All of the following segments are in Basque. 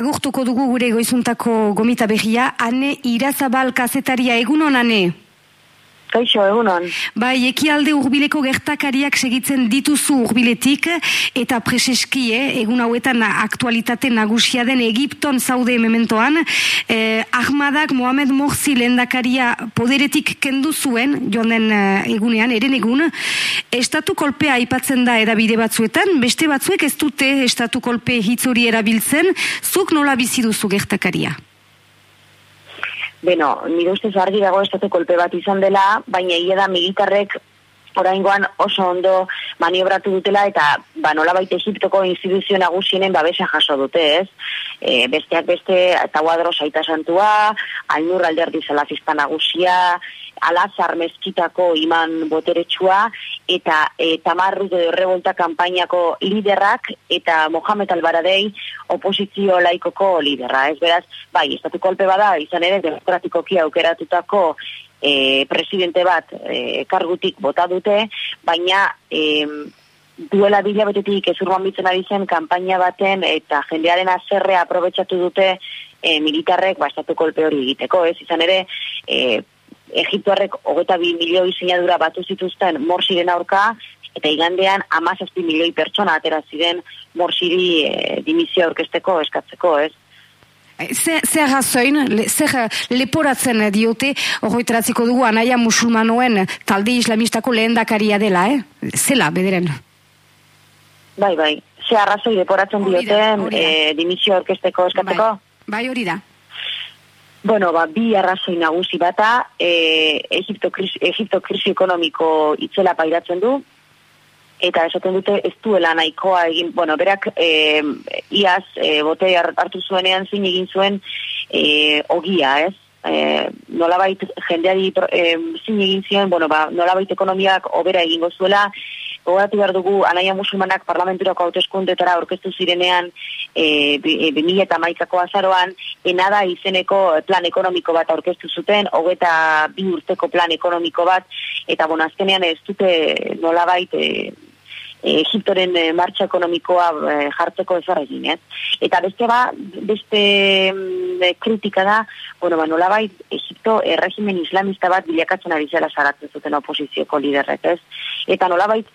agurtuko dugu gure goizuntako gomita behia, ane irazabal kazetaria egunon ane? Kaixo, egunon. Bai, ekialde urbileko gertakariak segitzen dituzu urbiletik, eta preseski, eh, egun hauetan aktualitate nagusia den Egipton zaude mementoan, eh, Ahmadak Mohamed Morsi lendakaria poderetik kendu zuen, joan eh, egunean, eren egun, estatu kolpea aipatzen da edabide batzuetan, beste batzuek ez dute estatu kolpe hitzori erabiltzen, zuk nola bizi duzu gertakaria? Beno, nire ustez argi dago estatu kolpe bat izan dela, baina hile da militarrek oraingoan oso ondo maniobratu dutela eta ba nola baita Egiptoko instituzio nagusienen babesa jaso dute, ez? E, besteak beste Tawadro Saita Santua, Ainur Alderdi Salafista nagusia, alazar mezkitako iman boteretsua eta e, tamarru de revolta kanpainako liderrak eta Mohamed Albaradei oposizio laikoko liderra. Ez beraz, bai, estatu kolpe bada, izan ere demokratikoki aukeratutako e, presidente bat e, kargutik bota dute, baina e, duela bila betetik ezurban bitzen ari zen kanpaina baten eta jendearen azerrea aprobetsatu dute e, militarrek ba, estatu kolpe hori egiteko. Ez izan ere, e, Egiptuarrek hogeta bi milioi sinadura batu zituzten morsiren aurka, eta igandean amazazpi milioi pertsona atera ziren morsiri e, eh, dimizio orkesteko eskatzeko, ez? Eh, zer ze razoin, le, zer leporatzen diote, horretaratziko dugu, anaia musulmanoen talde islamistako lehen dakaria dela, eh? Zela, bederen? Bai, bai. Zer arrazoi leporatzen diote, e, dimisio orkesteko eskatzeko? Bai, bai hori da. Bueno, ba, bi arrazoi nagusi bata, e, Egipto, krisi, Egipto krisi ekonomiko itzela pairatzen du, eta esaten dute ez duela nahikoa egin, bueno, berak e, iaz e, bote hartu zuenean zin egin zuen e, ogia, ez? E, nolabait jendeari e, zin egin zion, bueno, ba, nolabait ekonomiak obera egingo zuela, Gogatu behar dugu, anaia musulmanak parlamenturako hauteskundetara orkestu zirenean e, e, bi eta maikako azaroan, enada izeneko plan ekonomiko bat aurkeztu zuten, hogeta bi urteko plan ekonomiko bat, eta bon, azkenean ez dute nolabait e, Egiptoren e, martxa ekonomikoa e, jartzeko ez egin, ez? Eta beste ba, beste mm, kritika da, bueno, ba, nolabait, Egipto erregimen islamista bat bilakatzen ari zela zaratzen zuten oposizioko liderrek, ez? Eta nolabait,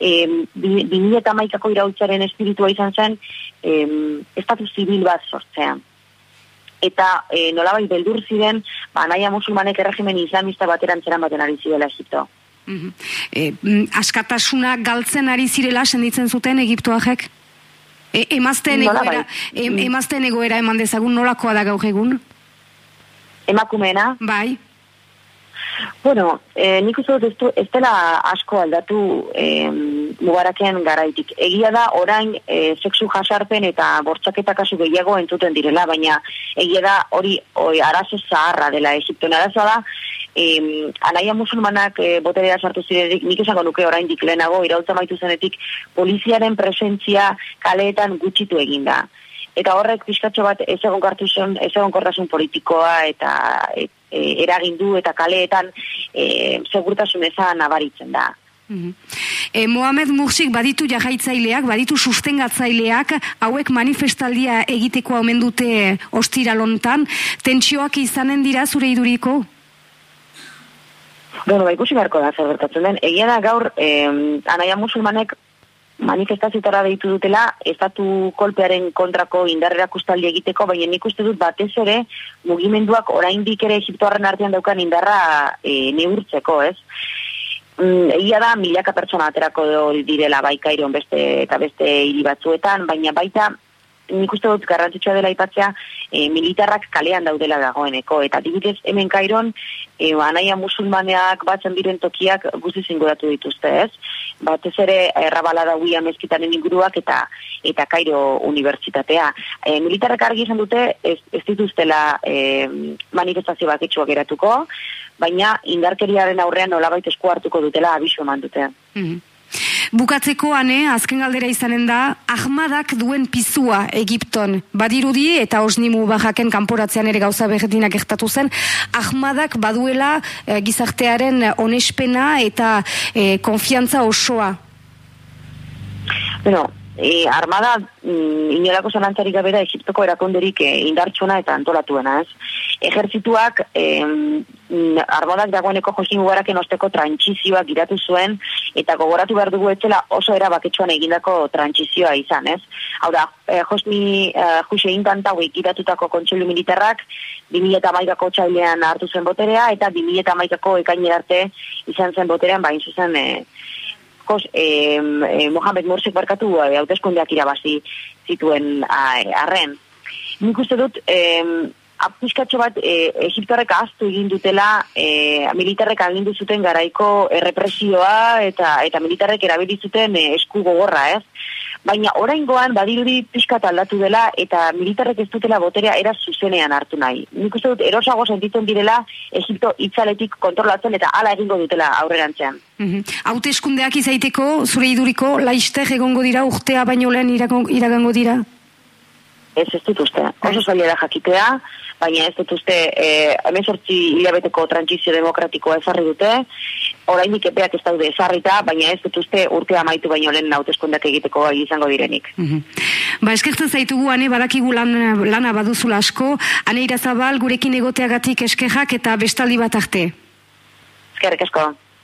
e, bi eta maikako irautzaren espiritua izan zen, e, estatu zibil bat sortzean. Eta e, nolabait beldur ziren, ba, naia musulmanek erregimen islamista bateran zeran baten ari zirela Egipto. Mm askatasuna galtzen ari zirela senditzen zuten Egiptoak? E, emazten, egoera, em, emazten egoera eman dezagun nolakoa da gaur egun? Emakumena? Bai. Bueno, eh, nik uste dut ez dela asko aldatu eh, mugaraken garaitik. Egia da, orain eh, sexu jasarpen eta bortxaketa kasu gehiago entzuten direla, baina egia da hori oi, arazo zaharra dela Egipto. Arazoa da, eh, anaia musulmanak eh, boterea sartu zirenik, nik esango nuke orain diklenago, irautza maitu zenetik, poliziaren presentzia kaleetan gutxitu eginda eta horrek pizkatxo bat ez egon kartuzun, ez politikoa eta e, e, eragindu eta kaleetan e, segurtasun ezan nabaritzen da. Mm Mohamed Mursik baditu jarraitzaileak, baditu sustengatzaileak, hauek manifestaldia egiteko omen dute ostiralontan, tentsioak izanen dira zure iduriko? Bueno, ba, ikusi beharko da zer bertatzen den. Egia da gaur, eh, anaia musulmanek manifestazioetara deitu dutela, estatu kolpearen kontrako indarrera kustaldi egiteko, baina nik uste dut batez ere mugimenduak oraindik ere Egiptoaren artean daukan indarra e, neurtzeko, ez? Mm, egia da, milaka pertsona aterako direla baikairon beste eta beste hiri batzuetan, baina baita nik uste dut garrantzitsua dela ipatzea e, militarrak kalean daudela dagoeneko. Eta dibidez hemen kairon, e, anaia musulmaneak batzen diren tokiak guzi zinguratu dituzte ez. Batez ere errabala da huia mezkitaren inguruak eta eta kairo unibertsitatea. E, militarrak argi izan dute ez, ez dituztela e, manifestazio bat etxuak eratuko, baina indarkeriaren aurrean nolabait esku hartuko dutela abisu eman dute. Mm Bukatzeko ane, azken galdera izanen da, ahmadak duen pizua Egipton. Badirudi eta osnimu bajaken kanporatzean ere gauza behetinak ektatu zen, ahmadak baduela e, gizartearen onespena eta e, konfiantza osoa. Bueno, e, armada mm, inolako zanantzarik gabe da Egiptoko erakonderik e, indartsuna eta antolatuena, ez? Ejerzituak e, armadak dagoeneko Josin Mubarak enosteko trantsizioa giratu zuen eta gogoratu behar dugu etzela oso erabaketsuan egindako trantsizioa izan, ez? Hau da, e, Josmi e, Jose Intantau giratutako kontseilu militarrak 2008ko txailean hartu zen boterea eta 2008ko ekainerarte izan zen boterean bain zuzen e, Jos, eh, eh, Mohamed Morsek barkatu eh, hauteskundeak irabazi zituen arren. Nik uste dut, eh, apiskatxo bat eh, Egiptorrek aztu egin dutela eh, militarrek agindu zuten garaiko errepresioa eta eta militarrek erabilizuten eh, esku gogorra, ez? baina oraingoan badirudi pixkat aldatu dela eta militarrek ez dutela boterea era zuzenean hartu nahi. Nik uste dut erosago sentitzen direla Egipto itzaletik kontrolatzen eta hala egingo dutela aurrerantzean. Mm -hmm. Haute eskundeak izaiteko, zure iduriko, laizte egongo dira, urtea baino lehen iragango dira? Ez ez dut uste. Oso zaila jakitea, baina ez dut uste e, hilabeteko transizio demokratikoa ezarri dute, orainik epeak ez daude ezarrita, baina ez dut uste urtea amaitu baino lehen nauteskundak egiteko izango direnik. Mm Ba, eskertzen zaitugu, ane, badakigu lan, lana baduzula asko, ane irazabal, gurekin egoteagatik eskerrak eta bestaldi bat arte. Eskerrik asko.